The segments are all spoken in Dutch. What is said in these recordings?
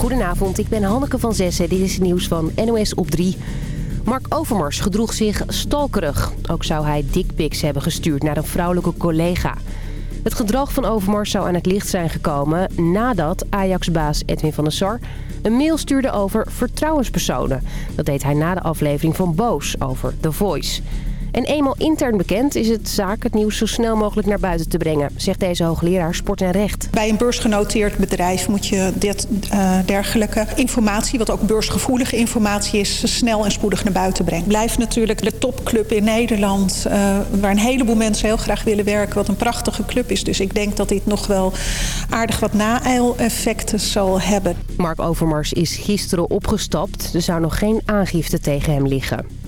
Goedenavond, ik ben Hanneke van Zessen. Dit is het nieuws van NOS op 3. Mark Overmars gedroeg zich stalkerig. Ook zou hij dickpics hebben gestuurd naar een vrouwelijke collega. Het gedrag van Overmars zou aan het licht zijn gekomen nadat Ajax-baas Edwin van der Sar een mail stuurde over vertrouwenspersonen. Dat deed hij na de aflevering van Boos over The Voice. En eenmaal intern bekend is het zaak het nieuws zo snel mogelijk naar buiten te brengen, zegt deze hoogleraar Sport en Recht. Bij een beursgenoteerd bedrijf moet je dit, uh, dergelijke informatie, wat ook beursgevoelige informatie is, snel en spoedig naar buiten brengen. Blijft natuurlijk de topclub in Nederland, uh, waar een heleboel mensen heel graag willen werken, wat een prachtige club is. Dus ik denk dat dit nog wel aardig wat na-effecten zal hebben. Mark Overmars is gisteren opgestapt. Er zou nog geen aangifte tegen hem liggen.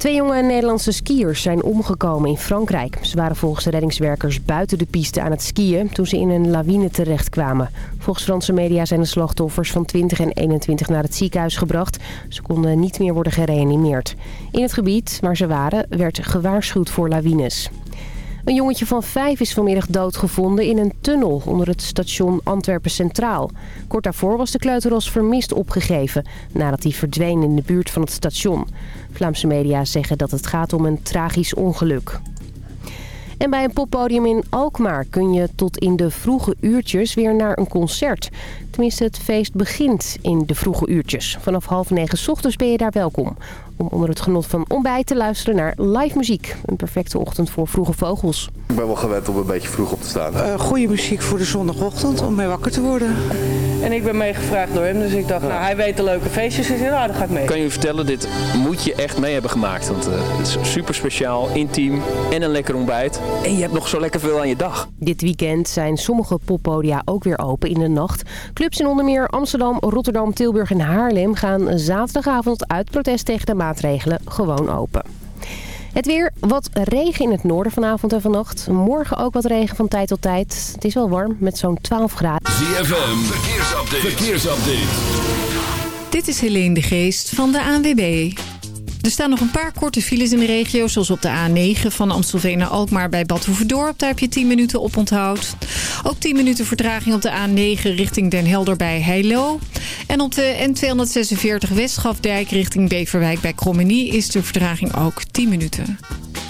Twee jonge Nederlandse skiers zijn omgekomen in Frankrijk. Ze waren volgens reddingswerkers buiten de piste aan het skiën toen ze in een lawine terechtkwamen. Volgens Franse media zijn de slachtoffers van 20 en 21 naar het ziekenhuis gebracht. Ze konden niet meer worden gereanimeerd. In het gebied waar ze waren werd gewaarschuwd voor lawines. Een jongetje van vijf is vanmiddag doodgevonden in een tunnel onder het station Antwerpen Centraal. Kort daarvoor was de kleuter als vermist opgegeven nadat hij verdween in de buurt van het station. Vlaamse media zeggen dat het gaat om een tragisch ongeluk. En bij een poppodium in Alkmaar kun je tot in de vroege uurtjes weer naar een concert. Tenminste, het feest begint in de vroege uurtjes. Vanaf half negen ochtends ben je daar welkom om onder het genot van ontbijt te luisteren naar live muziek. Een perfecte ochtend voor vroege vogels. Ik ben wel gewend om een beetje vroeg op te staan. Uh, goede muziek voor de zondagochtend om mee wakker te worden. En ik ben meegevraagd door hem, dus ik dacht, nou hij weet de leuke feestjes, dus nou dan ga ik mee. Kan je vertellen, dit moet je echt mee hebben gemaakt. Want uh, het is super speciaal, intiem en een lekker ontbijt. En je hebt nog zo lekker veel aan je dag. Dit weekend zijn sommige poppodia ook weer open in de nacht. Clubs in onder meer Amsterdam, Rotterdam, Tilburg en Haarlem gaan zaterdagavond uit protest tegen de maatregelen gewoon open. Het weer, wat regen in het noorden vanavond en vannacht. Morgen ook wat regen van tijd tot tijd. Het is wel warm met zo'n 12 graden. ZFM, verkeersupdate. verkeersupdate. Dit is Helene de Geest van de ANWB. Er staan nog een paar korte files in de regio, zoals op de A9 van Amstelveen naar Alkmaar bij Bad Hoeverdorp. Daar heb je 10 minuten op onthoud. Ook 10 minuten vertraging op de A9 richting Den Helder bij Heilo. En op de N246 Westschafdijk richting Beverwijk bij Krommenie is de vertraging ook 10 minuten.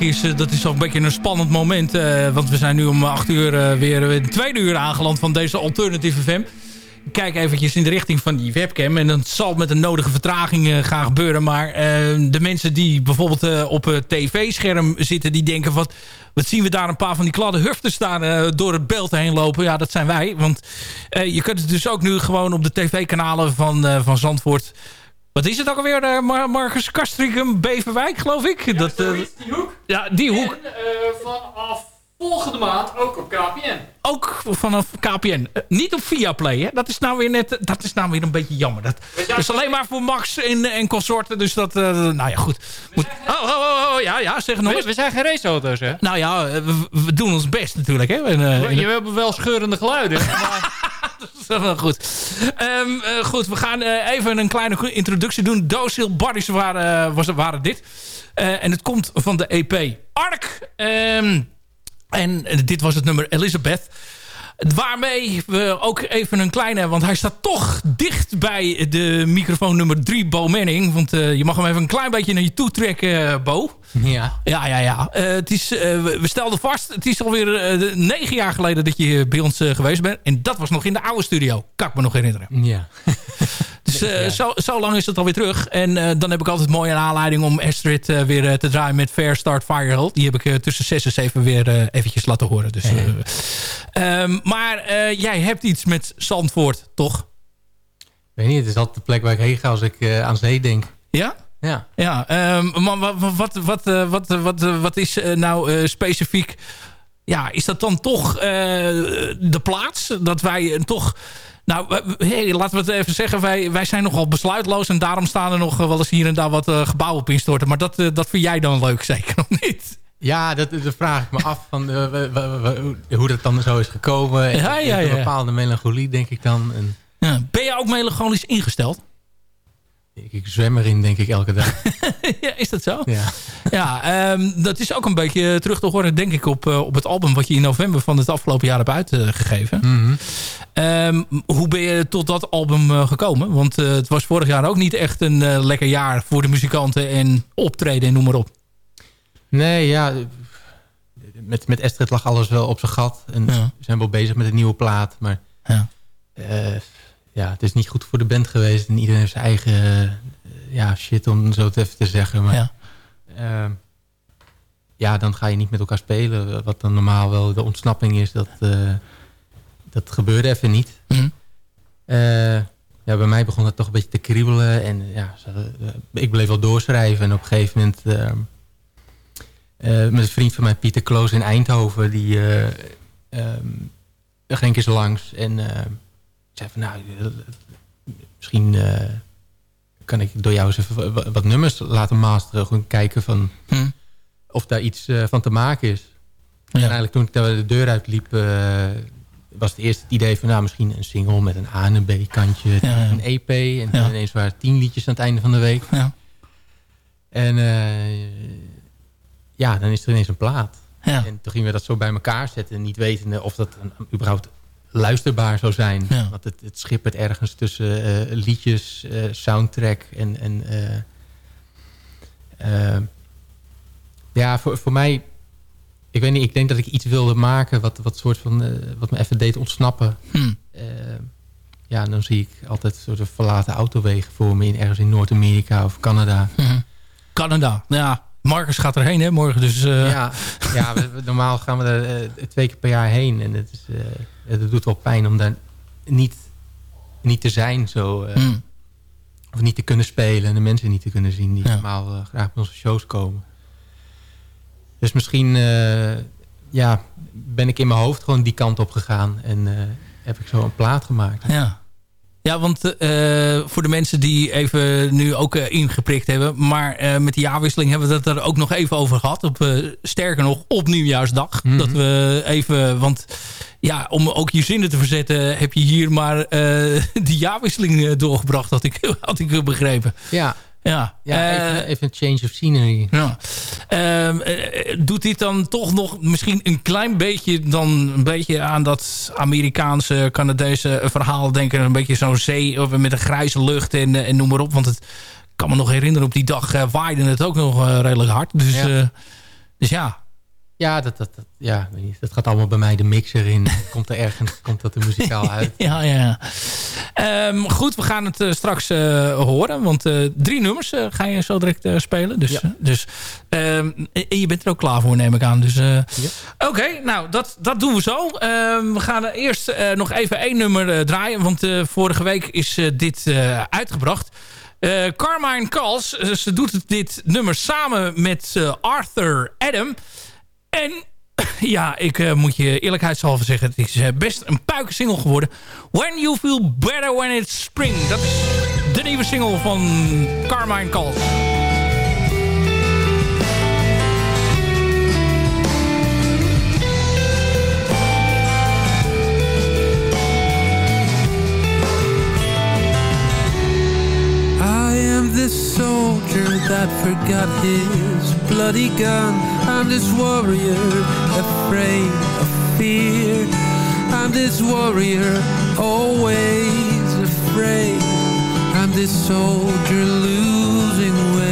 Is, dat is toch een beetje een spannend moment. want we zijn nu om acht uur weer in tweede uur aangeland van deze Alternative FM kijk eventjes in de richting van die webcam. En dat zal met een nodige vertraging gaan gebeuren. Maar de mensen die bijvoorbeeld op het tv-scherm zitten... die denken, wat, wat zien we daar een paar van die kladde huften staan... door het beeld heen lopen. Ja, dat zijn wij. Want je kunt het dus ook nu gewoon op de tv-kanalen van, van Zandvoort... Wat is het ook alweer, Marcus Kastrikum, Beverwijk, geloof ik? Ja, dat, die hoek. Ja, die hoek. En vanaf volgende maand ook op KPN. Ook vanaf KPN. Niet op Viaplay, hè? Dat is nou weer net... Dat is nou weer een beetje jammer. Dat is alleen maar voor Max en, en consorten. Dus dat... Nou ja, goed. Moet, oh, oh, oh, oh, ja, ja, zeg nog we, we zijn geen raceauto's, hè? Nou ja, we, we, doen ons best natuurlijk, hè? En, je, we hebben wel scheurende geluiden. maar... goed. Um, goed, we gaan even een kleine introductie doen. Docile Buddies waren, was, waren dit. en het komt van de EP Ark. Um, en dit was het nummer Elizabeth. Waarmee we ook even een kleine... Want hij staat toch dicht bij de microfoon nummer 3, Bo Manning. Want uh, je mag hem even een klein beetje naar je toe trekken, uh, Bo. Ja. Ja, ja, ja. Uh, het is, we stelden vast, het is alweer negen jaar geleden dat je bij ons geweest bent. En dat was nog in de oude studio. Kan ik me nog herinneren. Ja. Dus uh, zo, zo, lang is het alweer terug. En uh, dan heb ik altijd mooie aanleiding om Astrid uh, weer te draaien met Fair Start Fireheld. Die heb ik tussen 6 en 7 weer eventjes laten horen. Dus, um, maar jij hebt iets met Zandvoort, toch? weet niet, het is altijd de plek waar ik heen ga als ik aan zee denk. Ja? Ja. ja um, maar wat, wat, wat, wat, wat, wat is nou specifiek... Ja, is dat dan toch de plaats? Dat wij toch nou, hey, laten we het even zeggen. Wij, wij zijn nogal besluitloos. En daarom staan er nog wel eens hier en daar wat uh, gebouwen op instorten. Maar dat, uh, dat vind jij dan leuk, zeker of niet? Ja, dat, dat vraag ik me af. Van, uh, hoe dat dan zo is gekomen. Ja, ja, ja. Een bepaalde melancholie, denk ik dan. En... Ben je ook melancholisch ingesteld? Ik, zwem erin, denk ik, elke dag. ja, is dat zo? Ja. Ja, um, dat is ook een beetje terug te horen, denk ik, op, uh, op het album... wat je in november van het afgelopen jaar hebt uitgegeven. Mm -hmm. um, hoe ben je tot dat album uh, gekomen? Want uh, het was vorig jaar ook niet echt een lekker jaar... voor de muzikanten en optreden en noem maar op. Nee, ja... Met, met Estrid lag alles wel op zijn gat. En ja. we zijn wel bezig met een nieuwe plaat. Maar ja ja, het is niet goed voor de band geweest. En iedereen heeft zijn eigen uh, ja, shit, om zo het even te zeggen. Maar, ja. Uh, ja, dan ga je niet met elkaar spelen. Wat dan normaal wel de ontsnapping is. Dat, uh, dat gebeurde even niet. Mm -hmm. ja, bij mij begon het toch een beetje te kriebelen. En ja, ik bleef wel doorschrijven. En op een gegeven moment... met een vriend van mij, Pieter Kloos in Eindhoven... die um, ging eens langs. En zei van nou, eh, misschien uh, kan ik door jou eens even wat, nummers laten masteren. Gewoon kijken van hm. of daar iets uh, van te maken is. Ja. En eigenlijk toen ik daar de deur uitliep, was het eerste het idee van nou, misschien een single met een A en een B kantje. Ja. Een EP. En ja. ineens waren tien liedjes aan het einde van de week. Ja. En ja, dan is er ineens een plaat. En toen gingen we dat zo bij elkaar zetten. Niet wetende of dat een, überhaupt luisterbaar zou zijn. Ja. Want het, het schippert ergens tussen uh, liedjes, uh, soundtrack en... en uh, ja, voor, voor mij... Ik weet niet, ik denk dat ik iets wilde maken... wat, wat, soort van, wat me even deed ontsnappen. Hm. ja, dan zie ik altijd soort van verlaten autowegen voor me... In, ergens in Noord-Amerika of Canada. Hm. Canada, ja. Marcus gaat erheen, hè, morgen. Dus, Ja, ja we, normaal gaan we er twee keer per jaar heen. En het is het doet wel pijn om daar niet, niet te zijn. Zo, uh, mm. Of niet te kunnen spelen en de mensen niet te kunnen zien... die ja. normaal uh, graag bij onze shows komen. Dus misschien uh, ja, ben ik in mijn hoofd gewoon die kant op gegaan... en heb ik zo een plaat gemaakt. Ja. Ja, want uh, voor de mensen die even nu ook uh, ingeprikt hebben... maar uh, met die jaarwisseling hebben we het er ook nog even over gehad. Op, sterker nog, op nieuwjaarsdag. Mm -hmm. Dat we even... Want ja, om ook je zinnen te verzetten... heb je hier maar die jaarwisseling doorgebracht, had ik, had ik begrepen. Ja, ja, ja even, even, een change of scenery. Ja. Uh, doet dit dan toch nog misschien een klein beetje... dan een beetje aan dat Amerikaanse, Canadese verhaal denken? Een beetje zo'n zee met een grijze lucht en, en noem maar op. Want het kan me nog herinneren, op die dag waaide het ook nog redelijk hard. Dus, ja. Dus ja. Ja, dat, dat, dat, ja, weet niet. dat gaat allemaal bij mij de mixer in. komt er ergens komt dat er muzikaal uit. ja, ja. Ehm, goed, we gaan het uh, straks uh, horen. Want uh, drie nummers ga je zo direct spelen. Dus, ja. dus, um, en je bent er ook klaar voor, neem ik aan. Dus, ja. Oké, okay, nou, dat, dat doen we zo. Um, we gaan eerst nog even één nummer draaien. Want vorige week is dit uitgebracht. Carmine Kals, ze doet dit nummer samen met Arthur Adam. En ja, ik uh, moet je eerlijkheidshalve zeggen... het is uh, best een puikensingle geworden. When You Feel Better When It's Spring. Dat is de nieuwe single van Carmine Kals. this soldier that forgot his bloody gun. I'm this warrior afraid of fear. I'm this warrior always afraid. I'm this soldier losing weight.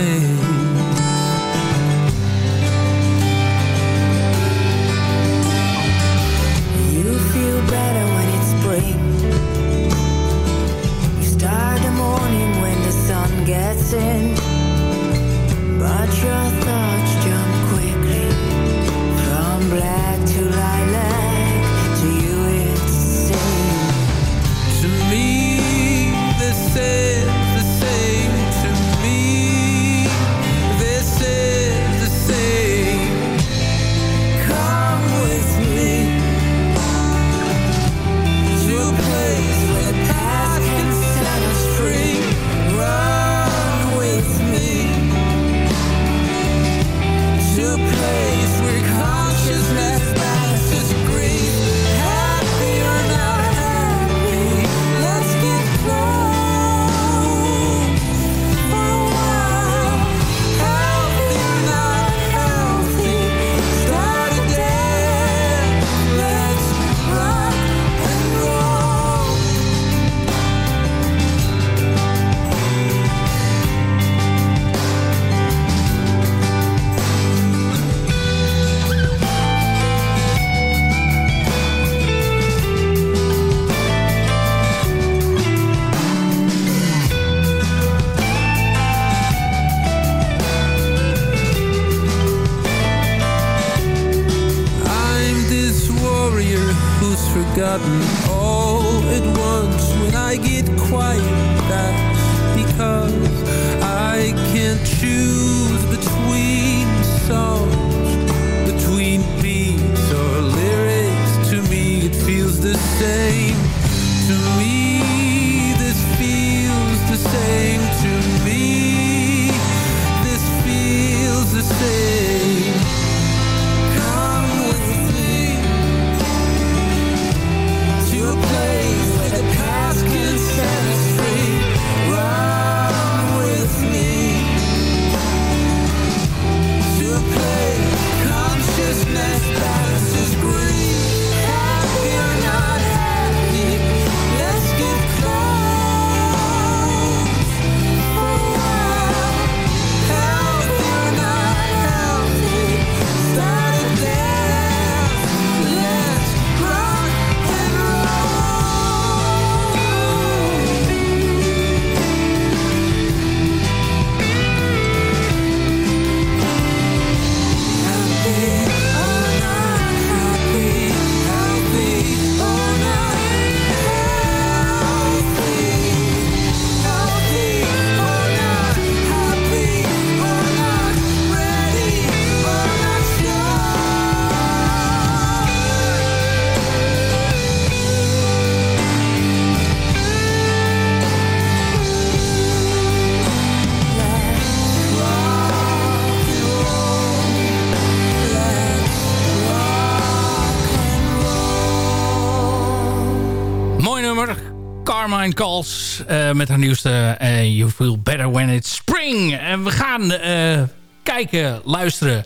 Carmine Calls uh, met haar nieuwste uh, You Feel Better When It's Spring. En we gaan uh, kijken, luisteren.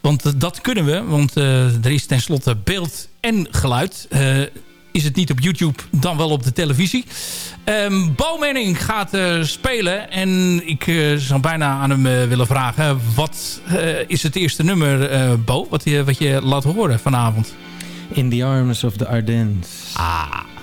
Want dat kunnen we. Want er is tenslotte beeld en geluid. is het niet op YouTube, dan wel op de televisie. Um, Bo Manning gaat spelen. En ik zou bijna aan hem willen vragen... wat is het eerste nummer, Bo, wat je, wat je laat horen vanavond? In the Arms of the Ardennes. Ah.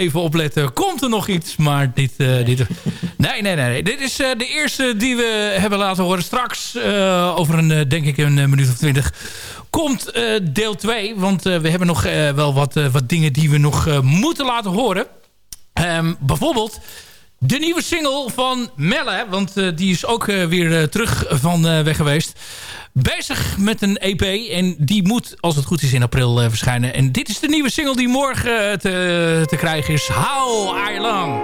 Even opletten. Komt er nog iets? Maar dit... Uh, dit nee, nee, nee. Dit is uh, de eerste die we hebben laten horen. Straks, uh, over een, denk ik een minuut of twintig... komt deel 2. Want we hebben nog wel wat, wat dingen die we nog moeten laten horen. Um, bijvoorbeeld... De nieuwe single van Melle, want uh, die is ook uh, weer uh, terug van weg geweest. Bezig met een EP en die moet, als het goed is, in april verschijnen. En dit is de nieuwe single die morgen te, te krijgen is. How I Long.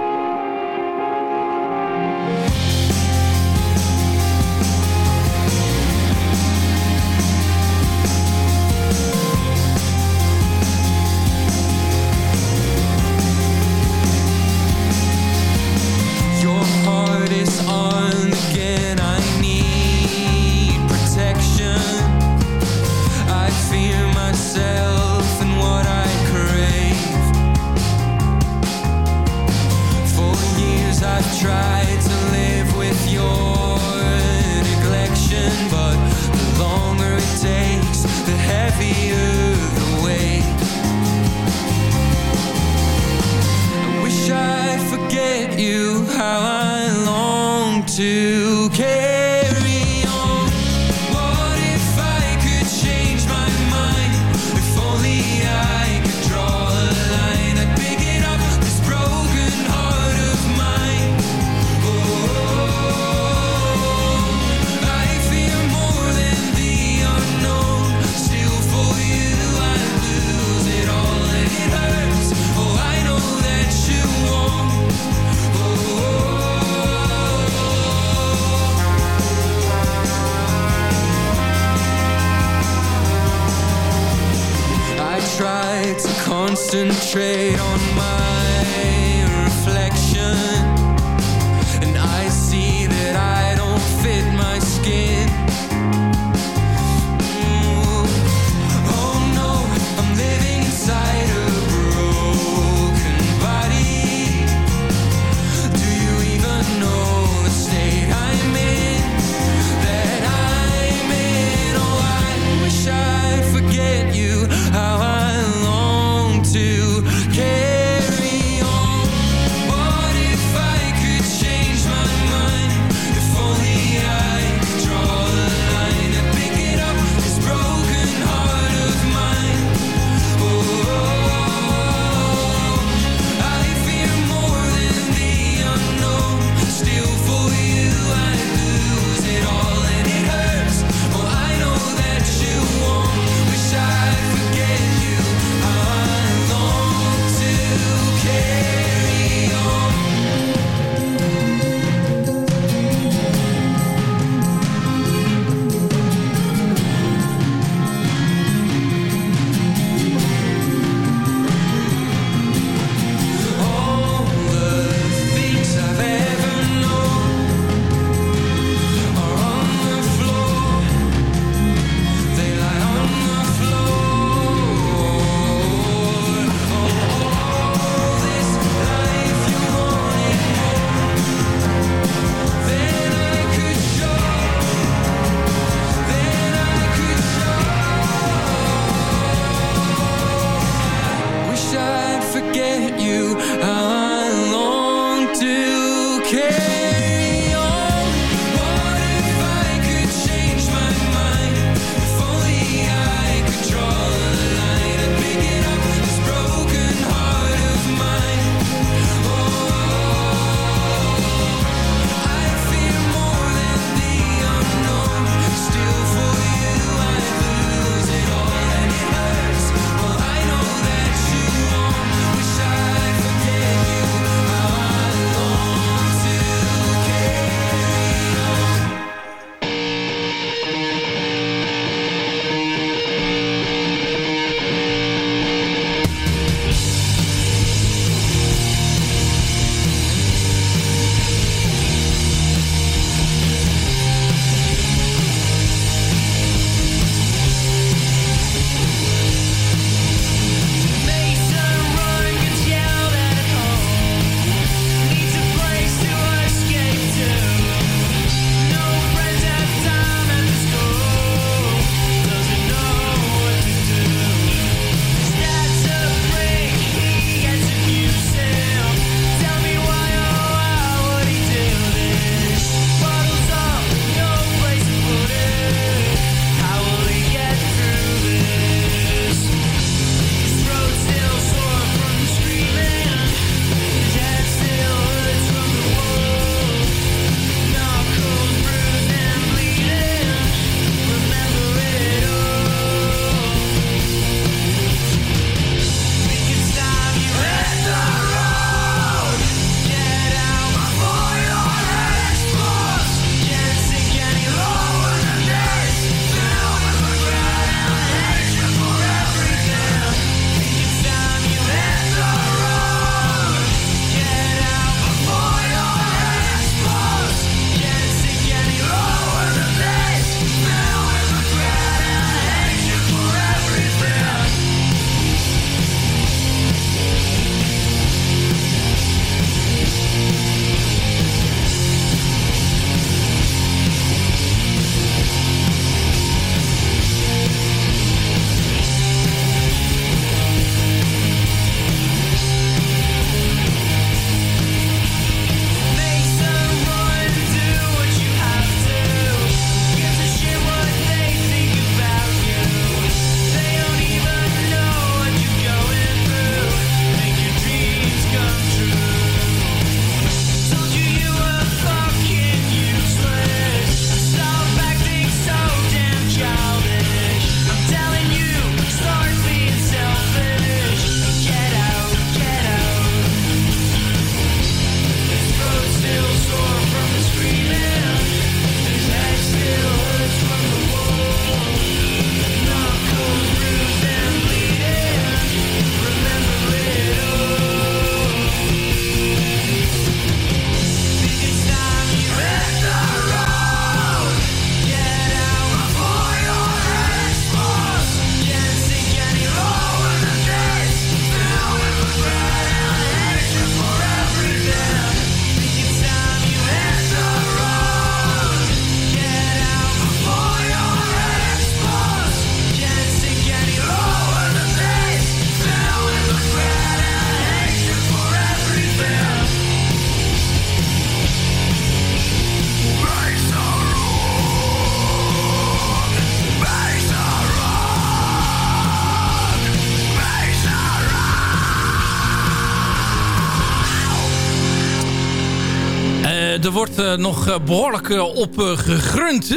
Eh, nog eh, behoorlijk eh, op gegrund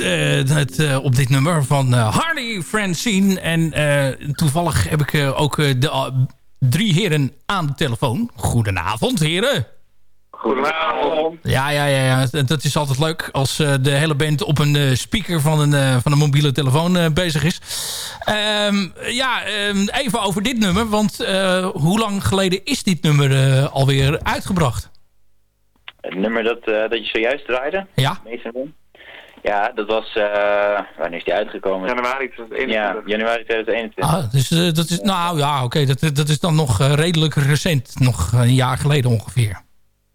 het, eh, op dit nummer van Hardy Francine. En toevallig heb ik ook de drie heren aan de telefoon. Goedenavond, heren. Goedenavond. Ja, ja, ja, ja. dat is altijd leuk als de hele band op een speaker van een, van een mobiele telefoon bezig is. Ehm, ja, ehm, even over dit nummer, want hoe lang geleden is dit nummer alweer uitgebracht? Het nummer dat, eh, dat je zojuist draaide? Ja. Ja, dat was... eh, wanneer is die uitgekomen? Januari 2021. Ja, januari 2021. Ah, dus eh, dat is, nou ja, oké, dat, dat is dan nog eh, redelijk recent. Nog een jaar geleden ongeveer.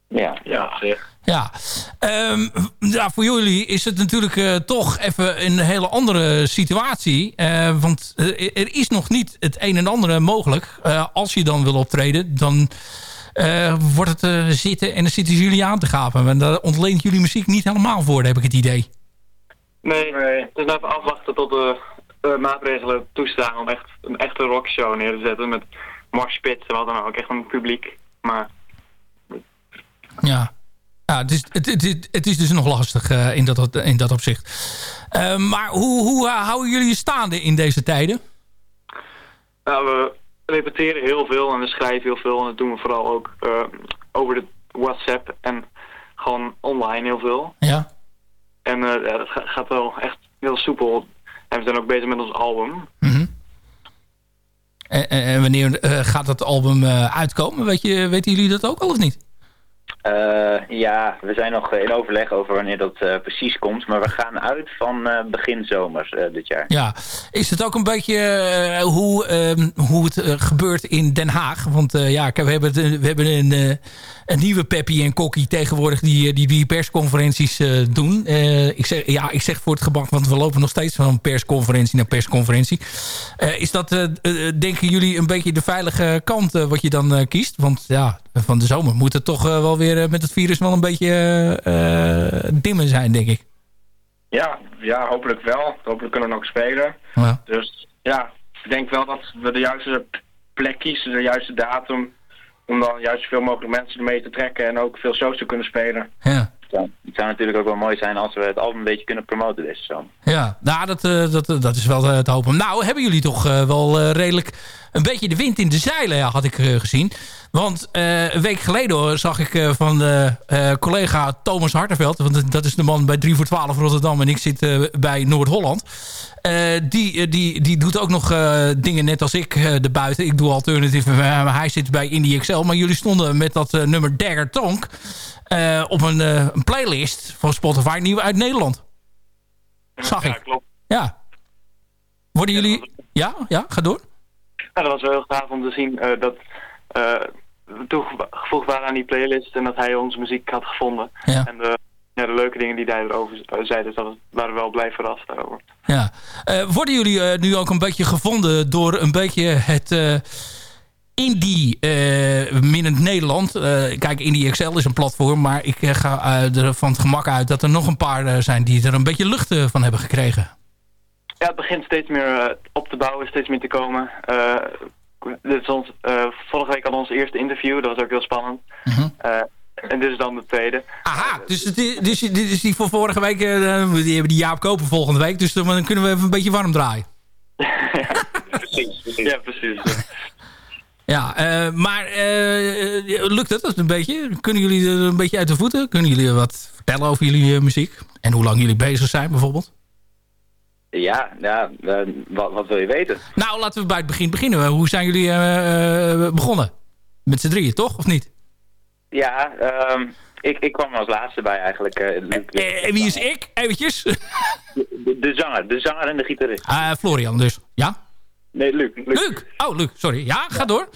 Ja, ja, zeg. Ja, Ehm, ja voor jullie is het natuurlijk eh, toch even een hele andere situatie. Eh, want er is nog niet het een en ander mogelijk. Eh, als je dan wil optreden, dan wordt het eh, zitten en dan zitten jullie aan te gapen. En daar ontleent jullie muziek niet helemaal voor, heb ik het idee. Nee, het is even afwachten tot de eh, maatregelen toestaan om echt een echte rockshow neer te zetten met marspits en wat dan ook, echt een publiek. Maar Ja, ja het, is, het, het, het, is dus nog lastig eh, in, dat, in dat opzicht. Eh, maar hoe, hoe eh, houden jullie je staande in deze tijden? nou, we repeteren heel veel en we schrijven heel veel en dat doen we vooral ook eh, over de WhatsApp en gewoon online heel veel. Ja. En eh, ja, dat ga- gaat wel echt heel soepel. En we zijn ook bezig met ons album. En, en- en wanneer eh, gaat dat album uitkomen? Weet je, weten jullie dat ook al of niet? Eh, ja, we zijn nog in overleg over wanneer dat eh, precies komt. Maar we gaan uit van eh, begin zomer dit jaar. Ja, is het ook een beetje hoe, ehm, hoe het gebeurt in Den Haag? Want ja, we hebben, we hebben een, een nieuwe Peppy en Kokkie tegenwoordig die, die, die persconferenties eh, doen. Eh, ik, zeg, ja, ik zeg voor het gebak, want we lopen nog steeds van persconferentie naar persconferentie. Eh, is dat, eh, eh, denken jullie, een beetje de veilige kant eh, wat je dan eh, kiest? Want ja, van de zomer moet het toch eh, wel weer eh, met het virus wel een beetje eh, eh, dimmen zijn, denk ik. Ja, ja, hopelijk wel. Hopelijk kunnen we nog spelen. Ja. Dus ja, ik denk wel dat we de juiste plek kiezen, de juiste datum. Om dan juist zoveel mogelijk mensen ermee te trekken en ook veel shows te kunnen spelen. Ja. Ja, het zou natuurlijk ook wel mooi zijn als we het album een beetje kunnen promoten deze zomer. Ja, nou, dat, eh, dat, eh, dat is wel eh, te hopen. Nou, hebben jullie toch wel eh, redelijk een beetje de wind in de zeilen, ja, had ik eh, gezien. Want eh, een week geleden zag ik eh, van de collega Thomas Hartenveld... want dat is de man bij 3 voor 12 Rotterdam en ik zit bij Noord-Holland... Die, die, die doet ook nog dingen net als ik erbuiten. Ik doe alternatief, hij zit bij Indie Excel. Maar jullie stonden met dat nummer Dagger Tonk... Op een, een, playlist van Spotify, nieuw uit Nederland. Zag ik. Ja, klopt. Ja. Worden jullie... Ja, ja, ga door. Ja, dat was wel heel gaaf om te zien uh, dat we toegevoegd waren aan die playlist en dat hij onze muziek had gevonden. Ja. En de, ja, de leuke dingen die hij erover zei, dus dat waren we wel blij verrast daarover. Ja. Uh, worden jullie uh, nu ook een beetje gevonden door een beetje het uh, indie minnend Nederland? kijk, Indie Excel is een platform, maar ik ga er van het gemak uit dat er nog een paar zijn die er een beetje lucht van hebben gekregen. Ja, het begint steeds meer op te bouwen, steeds meer te komen. dit is ons, vorige week hadden we ons eerste interview, dat was ook heel spannend. -huh. En dit is dan de tweede. Aha, dus dit, dus, dit is die van vorige week. Uh, die hebben die Jaap Koper volgende week. Dus dan kunnen we even een beetje warm draaien. ja, precies, precies. Ja, precies. Ja, uh, maar uh, lukt het dat een beetje? Kunnen jullie er een beetje uit de voeten? Kunnen jullie wat vertellen over jullie muziek? En hoe lang jullie bezig zijn bijvoorbeeld? Ja, ja wat, wat, wil je weten? Nou, laten we bij het begin beginnen. Hoe zijn jullie uh, begonnen? Met z'n drieën, toch? Of niet? Ja, um, ik, ik kwam als laatste bij eigenlijk. Uh, en, wie is ik? Eventjes. De, de, zanger, de zanger en de gitarist. Uh, Florian dus, ja? Nee, Luc. Luc. Luc. Oh, Luc, sorry. Ja, ga ja. door.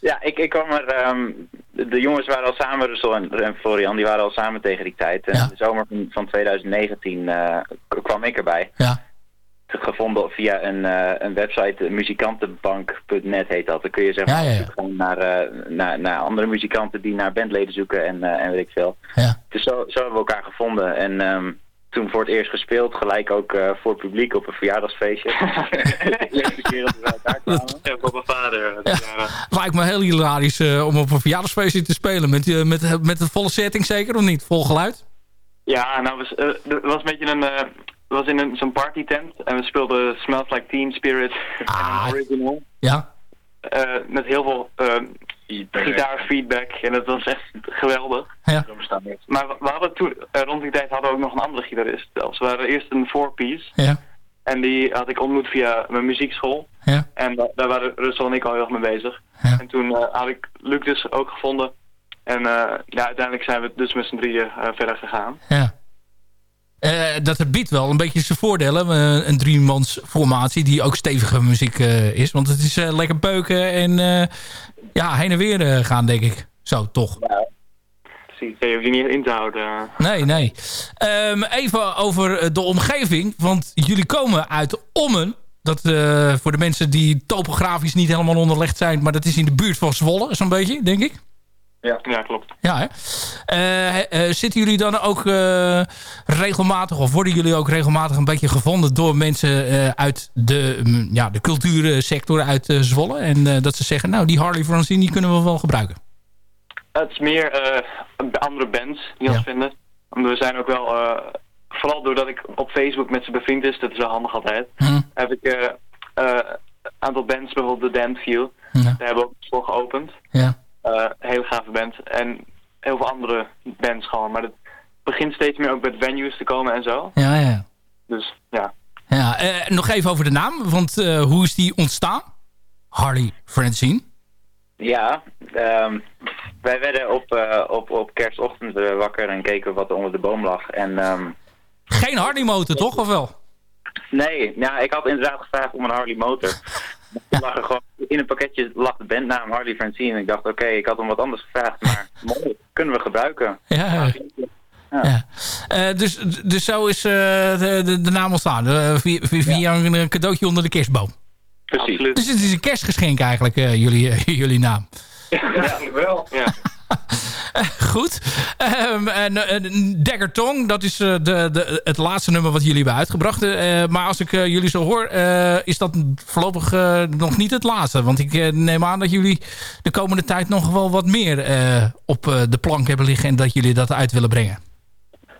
Ja, ik, ik kwam er... Um, de, jongens waren al samen, Russell en, en, Florian, die waren al samen tegen die tijd. En ja. de zomer van, van 2019 uh, kwam ik erbij. Ja gevonden via een, uh, een website, muzikantenbank.net heet dat. Dan kun je zeg maar ja, ja, ja. gewoon naar, uh, naar, naar andere muzikanten die naar bandleden zoeken en, uh, en weet ik veel. Ja. Dus zo, zo hebben we elkaar gevonden. En um, toen voor het eerst gespeeld, gelijk ook voor het publiek op een verjaardagsfeestje. de eerste keer dat we elkaar kwamen. Ja, voor mijn vader. Ja. Lijkt me heel hilarisch om op een verjaardagsfeestje te spelen. Met, met, met een volle setting zeker, of niet? Vol geluid? Ja, nou, was, eh, was een beetje een... eh, het was in een, zo'n partytent en we speelden Smells Like Teen Spirit en een original. Ja. Eh, met heel veel eh, gitaarfeedback en het was echt geweldig. Ja. Maar we we hadden toen, eh, rond die tijd hadden we ook nog een andere gitarist zelfs. We waren eerst een four-piece Ja. en die had ik ontmoet via mijn muziekschool. Ja. En da- daar waren Russell en ik al heel erg mee bezig. En toen eh, had ik Luc dus ook gevonden. En eh, ja, uiteindelijk zijn we dus met z'n drieën verder gegaan. Ja. Eh, dat biedt wel een beetje zijn voordelen. eh, een driemans formatie die ook stevige muziek eh, is. Want het is lekker beuken en ja, heen en weer gaan, denk ik. Zo, toch? Precies, je hoeft je niet in te houden. Nee, nee. Ehm, even over de omgeving. Want jullie komen uit Ommen. Dat voor de mensen die topografisch niet helemaal onderlegd zijn. Maar dat is in de buurt van Zwolle, zo'n beetje, denk ik. Ja, ja klopt. Ja, hè? Eh, eh, zitten jullie dan ook eh, regelmatig, of worden jullie ook regelmatig een beetje gevonden door mensen uit de, mm, ja, de cultuursector uit Zwolle? En dat ze zeggen, nou, die Harley Francine die kunnen we wel gebruiken. Het is meer andere bands die ons vinden. Omdat we zijn ook wel, vooral doordat ik op Facebook met ze bevriend is, dat is wel handig altijd, heb ik een aantal bands, bijvoorbeeld The Damned Few, daar hebben we ook voor geopend. Ja. Eh, een hele gave band. En heel veel andere bands gewoon. Maar het begint steeds meer ook met venues te komen en zo. Ja, ja. Dus ja. ja eh, nog even over de naam, want eh, hoe is die ontstaan? Harley Francine. Ja, ehm, wij werden op, eh, op, op kerstochtend eh, wakker en keken wat er onder de boom lag. En, ehm, Geen Harley motor, toch? Of wel? nee, nou, ik had inderdaad gevraagd om een Harley motor. Er lag er gewoon, in een pakketje lag de bandnaam Harley Francine. En ik dacht, oké, ik had om wat anders gevraagd, maar mooi, kunnen we gebruiken. Ja, ja. Eh, dus, dus zo is eh, de, de, de naam ontstaan. Eh, via een cadeautje onder de kerstboom. Precies. Dus het is een kerstgeschenk eigenlijk, eh, jullie, jullie naam. eigenlijk wel. Ja. Goed. Ehm, en, Dagger Tong, dat is eh, de, de, het laatste nummer wat jullie hebben uitgebracht. Eh, maar als ik jullie zo hoor, is dat voorlopig nog niet het laatste. Want ik neem aan dat jullie de komende tijd nog wel wat meer op de plank hebben liggen... en dat jullie dat uit willen brengen.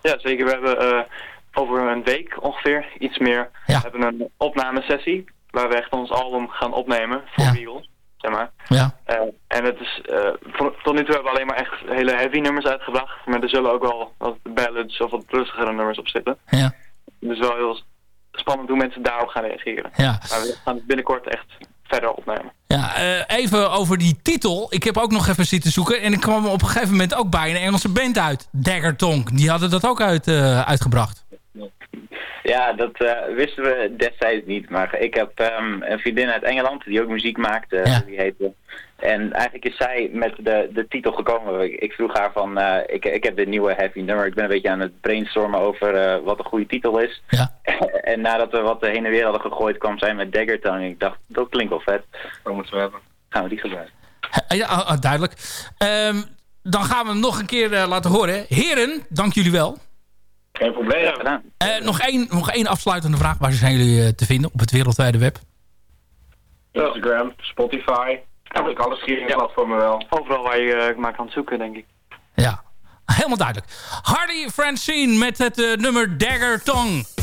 Ja, zeker. We hebben over een week ongeveer, iets meer, hebben een opnamesessie. Waar we echt ons album gaan opnemen voor Real, zeg maar. Ja. Eh, en het is, eh, tot nu toe hebben we alleen maar echt hele heavy nummers uitgebracht. Maar er zullen ook wel wat ballads of wat rustigere nummers op zitten. Ja. Dus wel heel spannend hoe mensen daarop gaan reageren. Ja. Maar we gaan het binnenkort echt verder opnemen. Ja, eh, even over die titel. Ik heb ook nog even zitten zoeken. En ik kwam op een gegeven moment ook bij een Engelse band uit. Dagger Tongue. Die hadden dat ook uit, uitgebracht. Ja, dat eh, wisten we destijds niet. Maar ik heb ehm, een vriendin uit Engeland die ook muziek maakt. eh, Die heette. En eigenlijk is zij met de, de titel gekomen. Ik, ik vroeg haar van, eh, ik, ik heb dit nieuwe heavy nummer. Ik ben een beetje aan het brainstormen over eh, wat een goede titel is. en nadat we wat heen en weer hadden gegooid, kwam zij met Dagger Tongue. Ik dacht, dat klinkt wel vet. Dat moeten we hebben. Gaan we die gebruiken. Ja, ah, ah, duidelijk. Ehm, dan gaan we hem nog een keer laten horen. Heren, dank jullie wel. Geen probleem. Eh, nog, één, nog één afsluitende vraag. Waar zijn jullie eh, te vinden op het wereldwijde web? Instagram, Spotify. Eigenlijk alle streamingplatformen wel. Overal waar je eh, maar kan zoeken, denk ik. Ja, helemaal duidelijk. Hardy Francine met het nummer Dagger Tongue.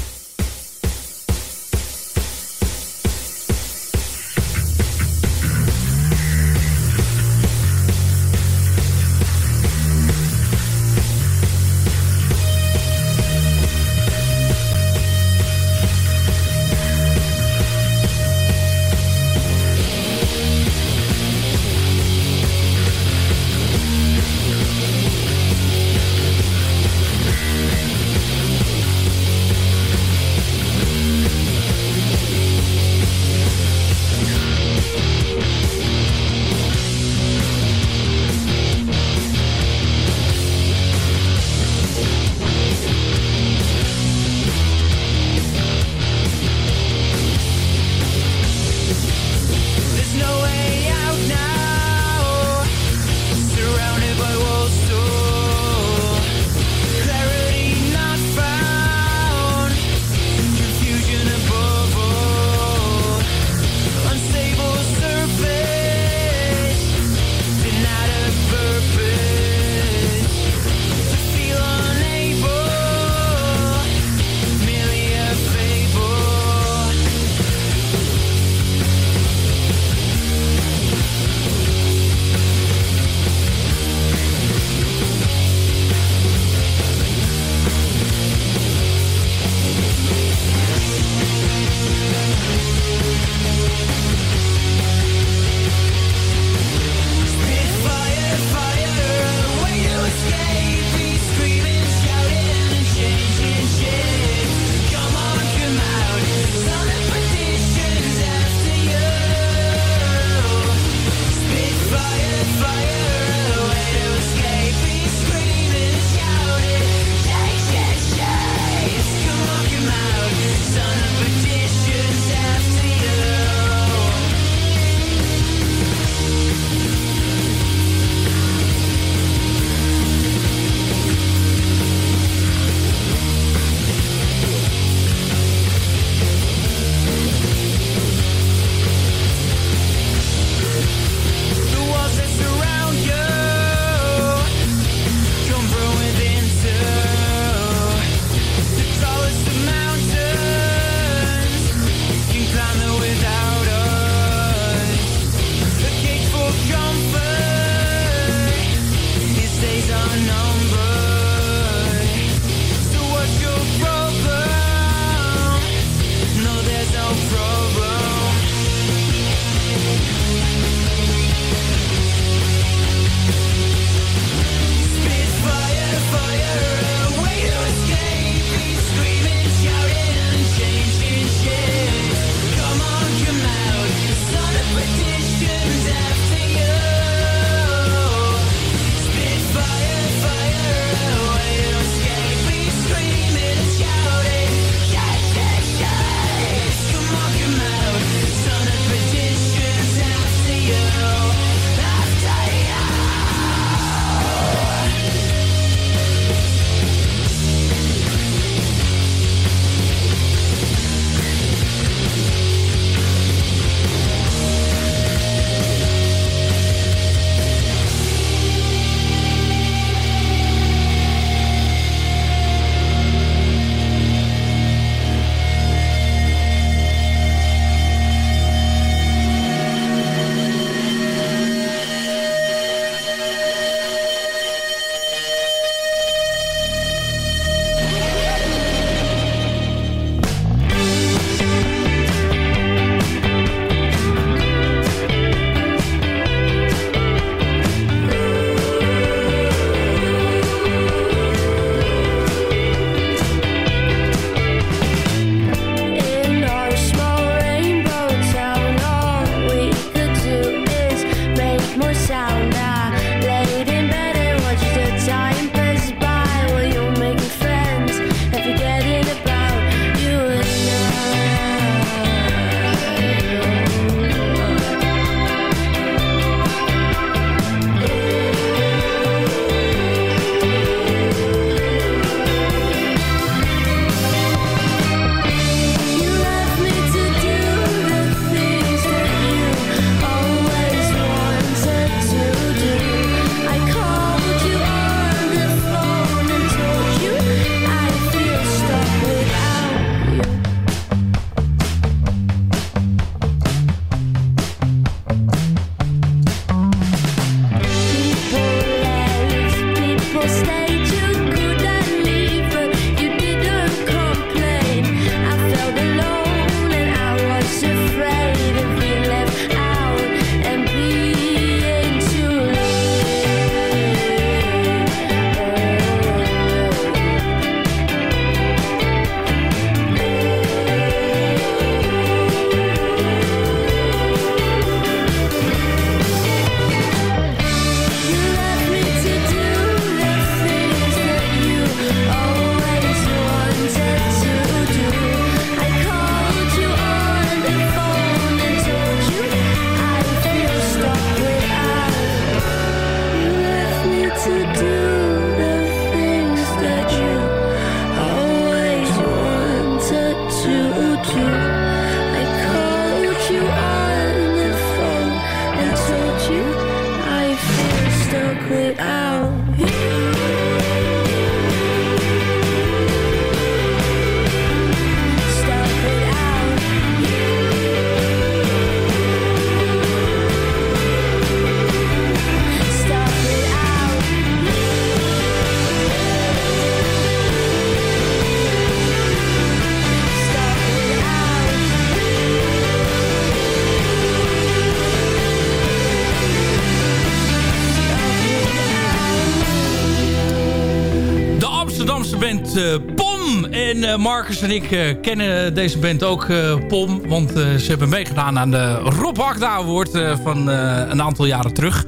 Marcus en ik eh, kennen deze band ook, POM. Want ze hebben meegedaan aan de Rob Hakda Award van een aantal jaren terug.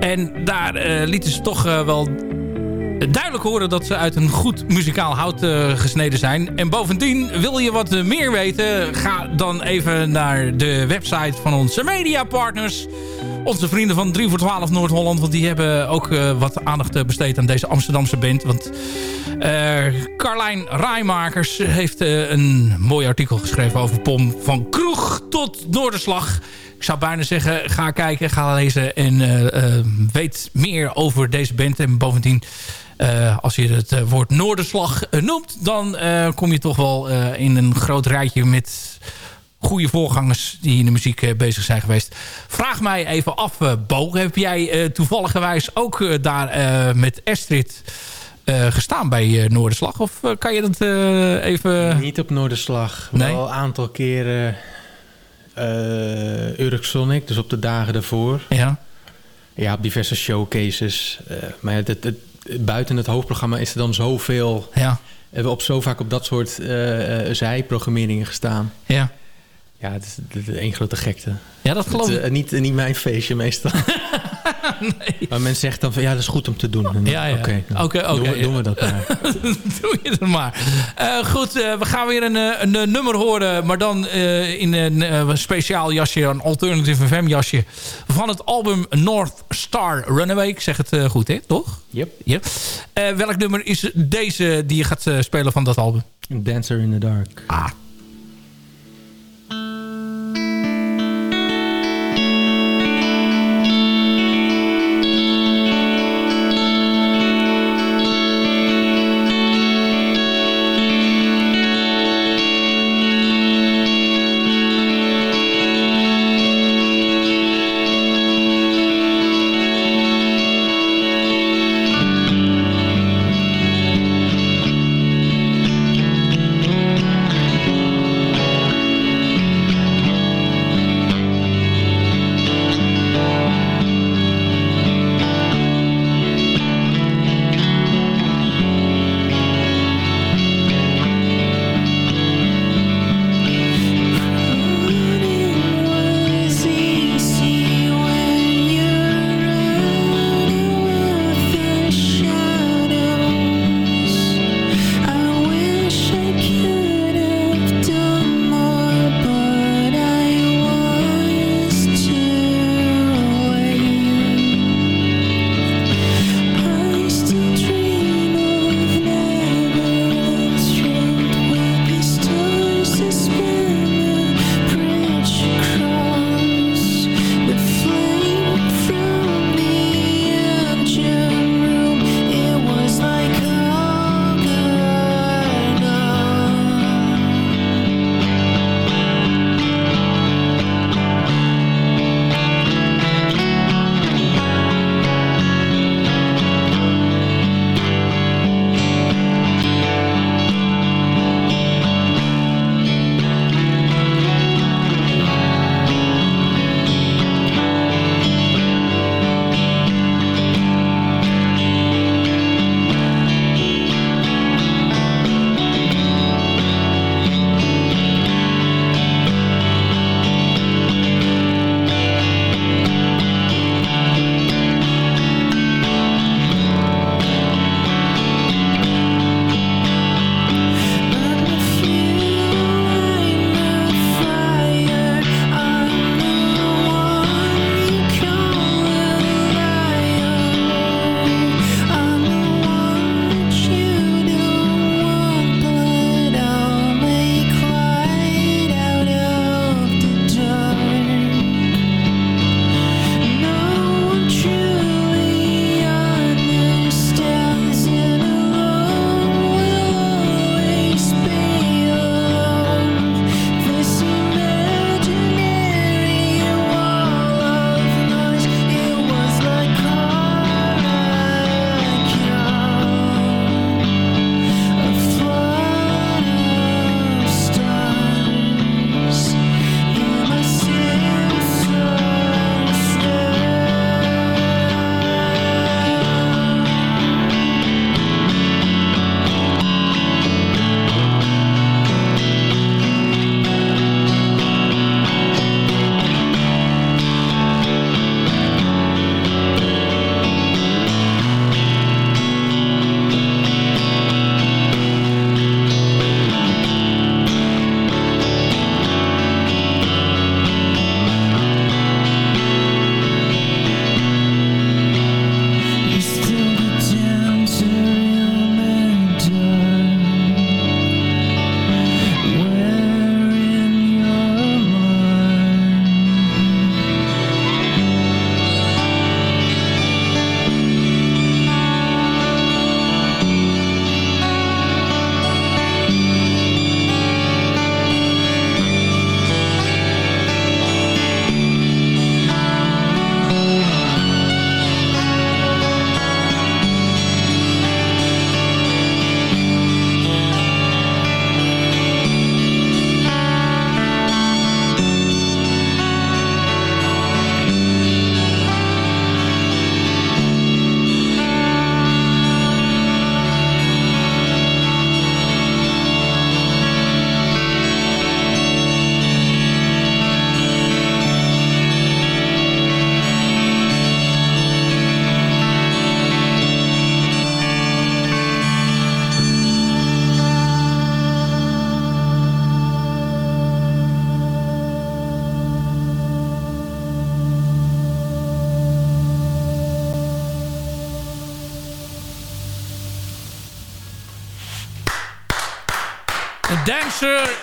En daar lieten ze toch wel duidelijk horen dat ze uit een goed muzikaal hout gesneden zijn. En bovendien, wil je wat meer weten... ga dan even naar de website van onze mediapartners onze vrienden van 3 voor 12 Noord-Holland. Want die hebben ook wat aandacht besteed aan deze Amsterdamse band. Want Carlijn Rijmakers heeft uh, een mooi artikel geschreven over POM. Van kroeg tot Noorderslag. Ik zou bijna zeggen, ga kijken, ga lezen en weet meer over deze band. En bovendien... Als je het woord Noorderslag noemt... dan kom je toch wel in een groot rijtje met goede voorgangers die in de muziek bezig zijn geweest. Vraag mij even af, Bo. Heb jij toevalligerwijs ook daar met Astrid gestaan bij Noorderslag? Of kan je dat even... Niet op Noorderslag. Nee? Wel een aantal keren Sonic, dus op de dagen daarvoor. Ja. Ja, op diverse showcases. maar het, het, het, buiten het hoofdprogramma is er dan zoveel... Ja. We hebben op zo vaak op dat soort zijprogrammeringen gestaan. Ja. Ja, het is, het één grote gekte. Ja, dat geloof ik. Uh, niet, niet mijn feestje meestal. nee. Maar men zegt dan van ja, dat is goed om te doen. ja, ja. Oké, okay, okay, doen, doen, we dat maar. Doe je het maar. Uh, goed, uh, we gaan weer een, een, nummer horen, maar dan in een speciaal jasje, een alternative FM jasje van het album North Star Runaway. Ik zeg het goed, hè? Toch? Yep. yep. welk nummer is deze die je gaat spelen van dat album? Dancer in the Dark. Ah,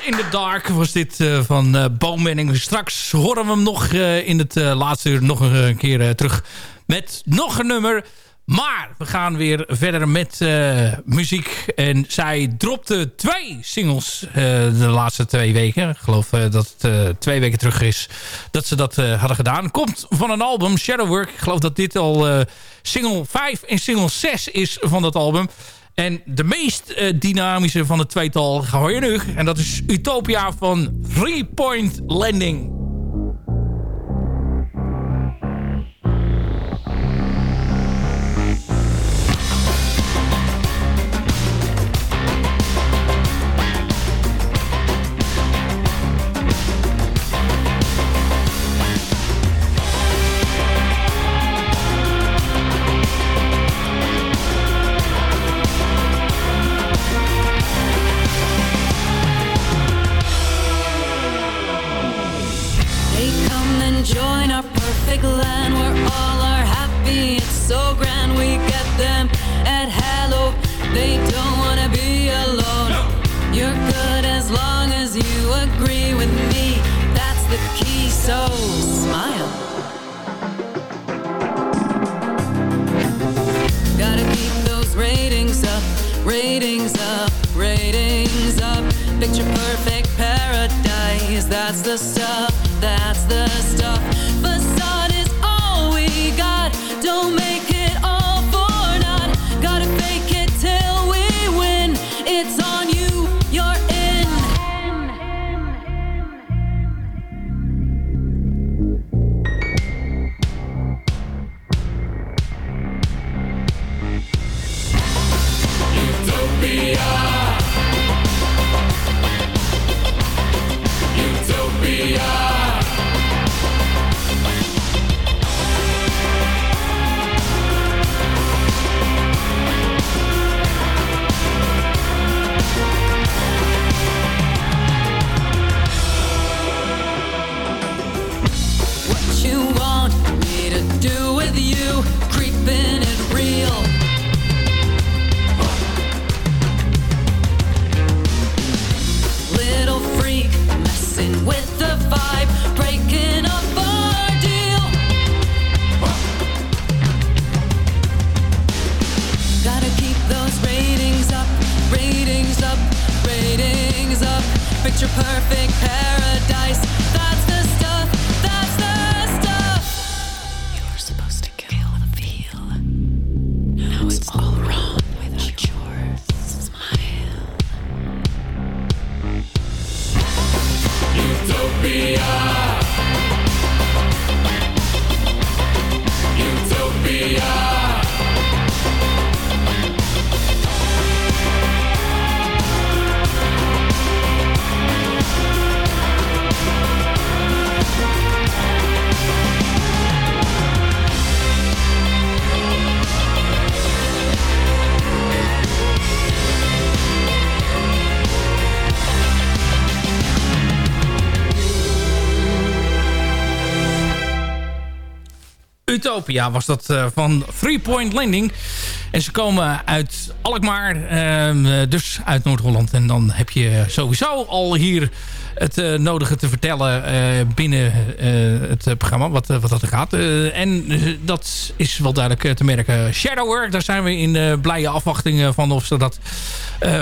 in the Dark was dit uh, van uh. Straks horen we hem nog uh, in het laatste uur nog een keer terug met nog een nummer. Maar we gaan weer verder met muziek. En zij dropte twee singles de laatste twee weken. Ik geloof dat het twee weken terug is dat ze dat hadden gedaan. Komt van een album, Shadowwork. Ik geloof dat dit al single 5 en single 6 is van dat album. En de meest uh, dynamische van het tweetal hoor je nu. En dat is Utopia van Three Point Landing. Utopia was dat uh, van Three Point Landing. En ze komen uit Alkmaar, uh, dus uit Noord-Holland. En dan heb je sowieso al hier het uh, nodige te vertellen binnen het programma, wat, wat dat er gaat. en dat is wel duidelijk te merken. Shadowwork, daar zijn we in blije afwachting van of ze dat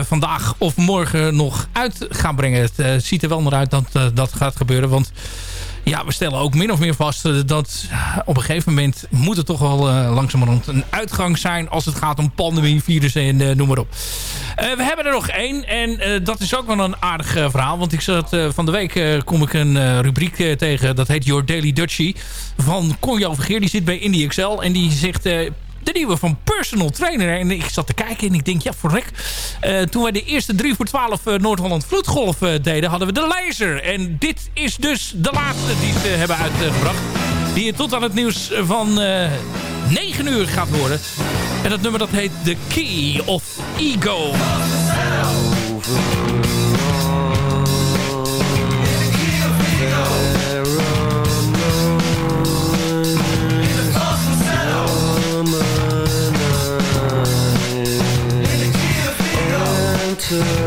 vandaag of morgen nog uit gaan brengen. Het ziet er wel naar uit dat dat gaat gebeuren, want ja, we stellen ook min of meer vast eh, dat op een gegeven moment moet het toch wel uh, langzamerhand een uitgang zijn als het gaat om pandemie, virussen en uh, noem maar op. we hebben er nog één en dat is ook wel een aardig verhaal. Want ik zat van de week kom ik een rubriek tegen, dat heet Your Daily Dutchie van Conjo Vergeer. Die zit bij Indie en die zegt de nieuwe van Personal Trainer. En ik zat te kijken en ik denk, ja, verrek. Uh, toen wij de eerste 3 voor 12 uh, Noord-Holland Vloedgolf uh, deden, hadden we de laser. En dit is dus de laatste die ze hebben uitgebracht. Die je tot aan het nieuws van 9 uur gaat horen. En dat nummer dat heet The Key of Ego. to